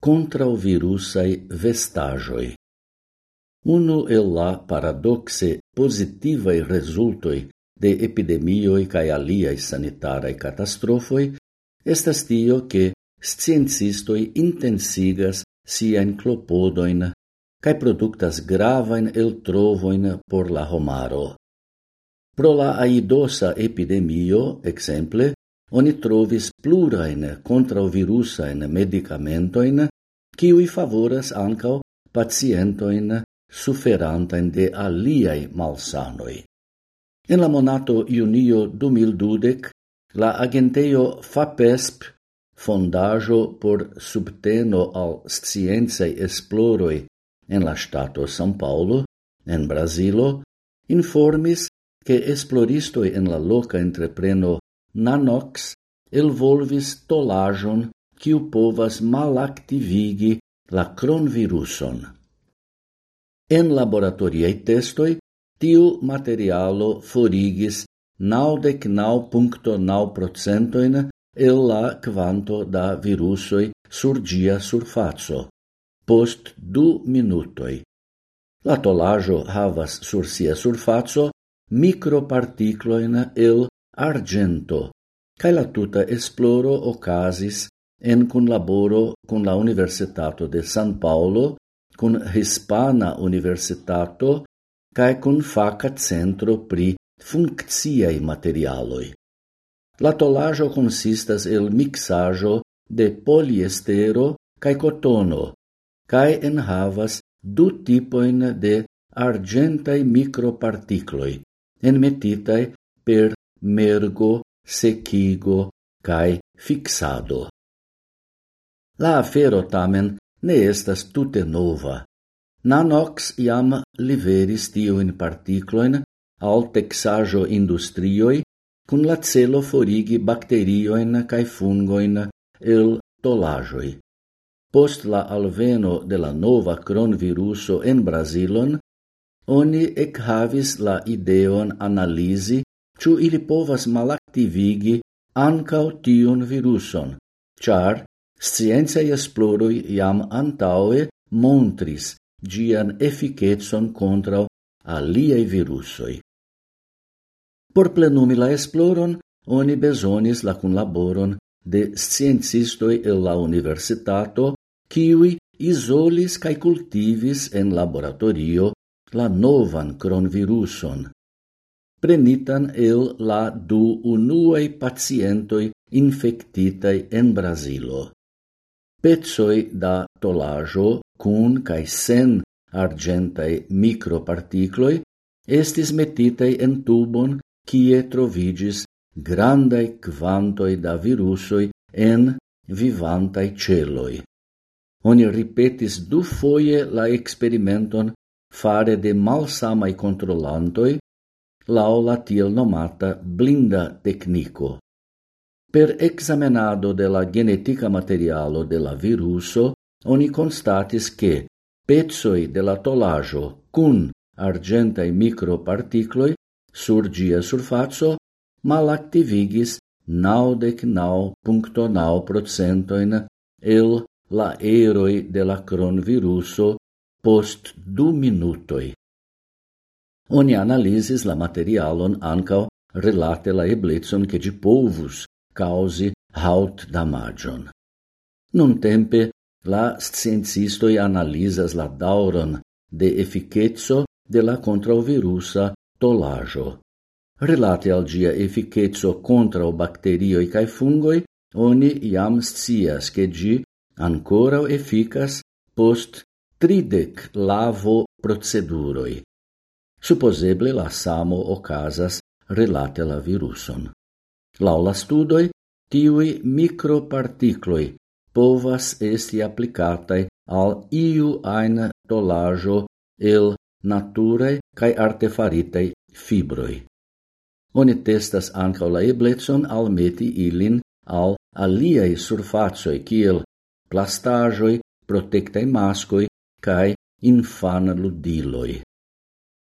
contra o virusai vestajoi. Uno el la paradoxe positivae resultoi de epidemioi cae aliae sanitarae catastrofoi estas tio che sciencistoi intensigas sian clopodoin cae productas gravain el trovoin por la homaro. Pro la aidosa epidemio, exemple, oni trovis plurain contravirusain medicamentoin kiui favoras ancao pacientoin suferantain de aliai malsanoi. En la monato junio 2012, la agenteio FAPESP, fondajo por subteno al sciencei esploroi en la stato São Paulo, en Brasilo, informis che esploristoi en la loca entrepreno Nanox elvolvis tolajon kiu povas malaktivigi la cronviruson. En laboratoriei testoi, tiu materialo forigis naudec nau puncto nau procentoin el la quanto da virusoi sur gia surfazzo, post du minutoi. La tolajo havas sur sia surfazzo microparticloin el argento, cae la tuta esploro ocasis en kunlaboro con la Universitato de San Paolo, con Hispana Universitato cae con faca centro pri funkciaj materialoi. La tolajo consistas el mixajo de poliestero kaj kotono en enhavas du tipoin de argentaj mikropartikloj enmetitaj per mergo, sequigo cae fixado. La afero tamen ne estas tute nova. Nanox iam liveris tio in particloin al texajo industrioj cun la celo forigi bacterioin cae fungoin el tolajoi. Post la alveno de la nova cronviruso en Brasilon, oni havis la ideon analizi ciu ili povas malactivigi ancau tion viruson, char sciencaj esploroj iam antaue montris gian efficetson contra aliei virusoi. Por plenumi la esploron, oni besonis la cunlaboron de sciencistoi el la universitato, kiwi isolis cae cultivis en laboratorio la novan cronviruson, prenitan el la du unuei pacientoi infectitae en Brasilo pezoi da tolajo cun cae sen arĝentaj mikropartikloj estis metitei en tubon cie trovigis grandai quantoi da virusoi en vivantai celoi. Oni ripetis du foie la experimenton fare de malsamai controllantoi laula tiel nomata blinda tecnico. Per examenado de la genetica materialo de la viruso, oni constatis che pezoi de la tolajo cun argentai microparticloi sur gia surfazzo malactivigis naudec nau puncto nau procentoin el la eroi de la cronviruso post du minutoi. Oni analisis la materialon ancao relate la eblezon che gi povus causi haut damagion. Nun tempe la sciencistoi analizas la dauron de efficetso de la contrauvirusa tolajo. Relate al gia efficetso contra o bacterioi cae fungoi, oni iam scias che gi ancora efficas post tridec lavo proceduroi. Supposeble la samo ocasas relate la viruson. Laula studoi, tiui mikropartikloj povas esti applicatai al iu ain tolajo el naturei cae artefaritei fibroi. Oni testas anca la ebletson al meti ilin al aliei surfacoi, kiel plastajoi, protectai mascoi cae infan ludiloi.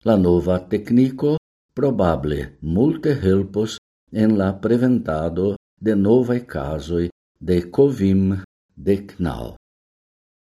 La nova tecnico probable multe helpos en la preventado de novae casoi de COVID-19.